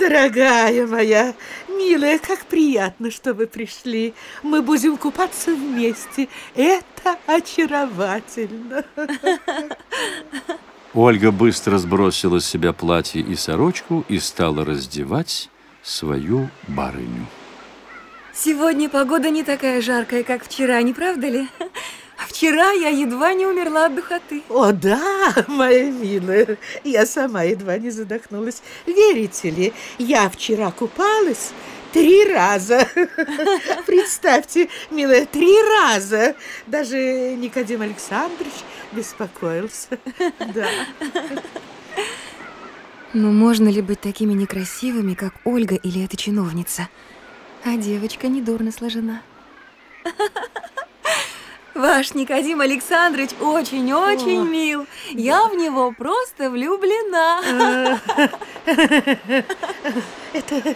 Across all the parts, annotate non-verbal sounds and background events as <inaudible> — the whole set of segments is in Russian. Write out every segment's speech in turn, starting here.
Дорогая моя, милая, как приятно, что вы пришли. Мы будем купаться вместе. Это очаровательно. Ольга быстро сбросила с себя платье и сорочку и стала раздевать свою барыню. Сегодня погода не такая жаркая, как вчера, не правда ли? Вчера я едва не умерла от духоты. О, да, моя милая, я сама едва не задохнулась. Верите ли, я вчера купалась три раза. <laughs> Представьте, милая, три раза. Даже Никодим Александрович беспокоился. <laughs> Да. Ну, можно ли быть такими некрасивыми, как Ольга или эта чиновница? А девочка недурно сложена. <laughs> Ваш Никодим Александрович очень-очень мил. Я в него просто влюблена. <laughs> Это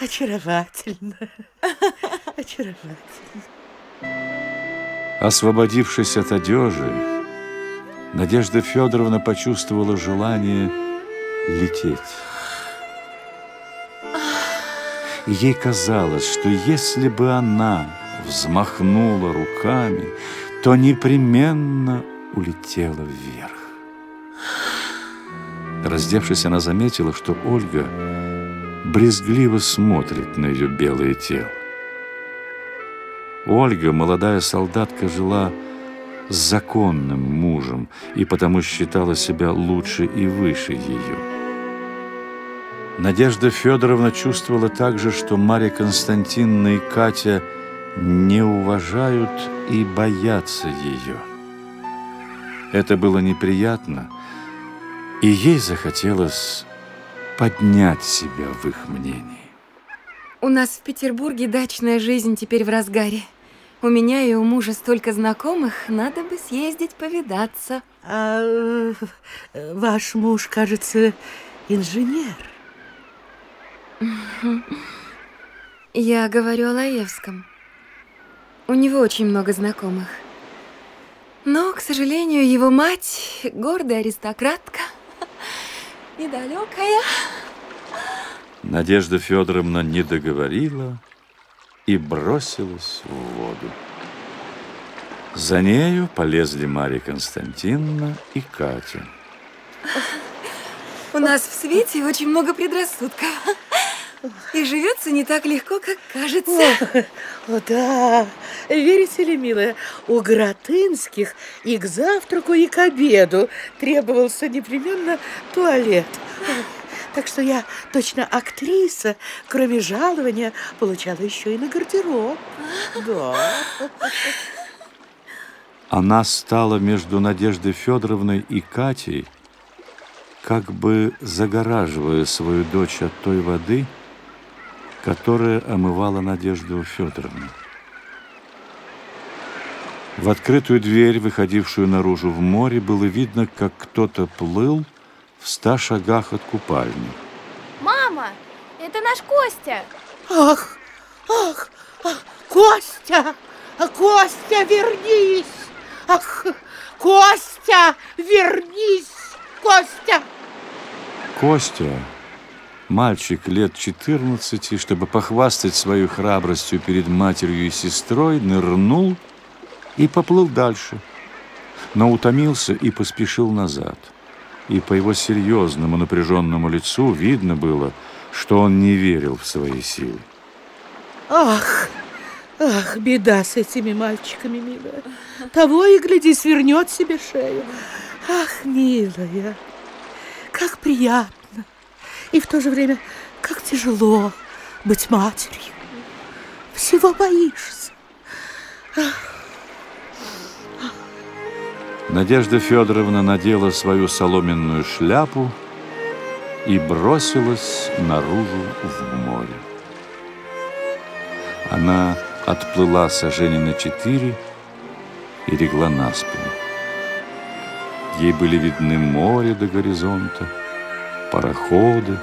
очаровательно. <laughs> Очаровательно. Освободившись от одежи, Надежда Федоровна почувствовала желание лететь. И ей казалось, что если бы она взмахнула руками, то непременно улетела вверх. Раздевшись, она заметила, что Ольга брезгливо смотрит на ее белое тело. Ольга, молодая солдатка, жила с законным мужем и потому считала себя лучше и выше ее. Надежда Федоровна чувствовала также, что Марья Константиновна и Катя – не уважают и боятся ее. Это было неприятно, и ей захотелось поднять себя в их мнении. У нас в Петербурге дачная жизнь теперь в разгаре. У меня и у мужа столько знакомых, надо бы съездить повидаться. А ваш муж, кажется, инженер. Я говорю о Лаевском. У него очень много знакомых. Но, к сожалению, его мать гордая аристократка, <laughs> недалекая. Надежда Федоровна не договорила и бросилась в воду. За нею полезли Мария Константиновна и Катя. У нас в свете очень много предрассудков. И живется не так легко, как кажется. О, да. Верите ли, милая, у Гратынских и к завтраку, и к обеду требовался непременно туалет. Так что я точно актриса, кроме жалования, получала еще и на гардероб. Да. Она стала между Надеждой Федоровной и Катей, как бы загораживая свою дочь от той воды, которая омывала Надежду Федоровну. В открытую дверь, выходившую наружу в море, было видно, как кто-то плыл в ста шагах от купальни. Мама, это наш Костя. Ах, ах, ах Костя, Костя, вернись. Ах, Костя, вернись, Костя. Костя Мальчик лет 14, чтобы похвастать свою храбростью перед матерью и сестрой, нырнул и поплыл дальше, но утомился и поспешил назад. И по его серьезному напряженному лицу видно было, что он не верил в свои силы. Ах, ах, беда с этими мальчиками, милая. Того и гляди, свернет себе шею. Ах, милая, как приятно и в то же время, как тяжело быть матерью. Всего боишься. Надежда Федоровна надела свою соломенную шляпу и бросилась наружу в море. Она отплыла сожжение на четыре и легла на спину. Ей были видны море до горизонта, пароходы,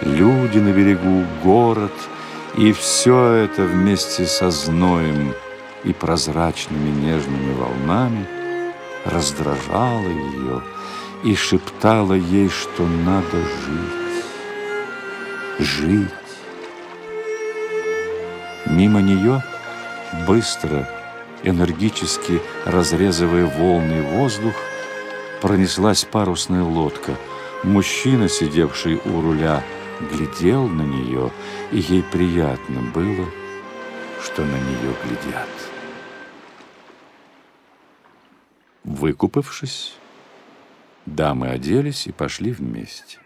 люди на берегу, город, и все это вместе со зноем и прозрачными нежными волнами раздражало ее и шептало ей, что надо жить. жить. Мимо нее быстро, энергически разрезывая волны воздух, пронеслась парусная лодка. Мужчина, сидевший у руля, глядел на нее, и ей приятно было, что на нее глядят. Выкупавшись, дамы оделись и пошли вместе.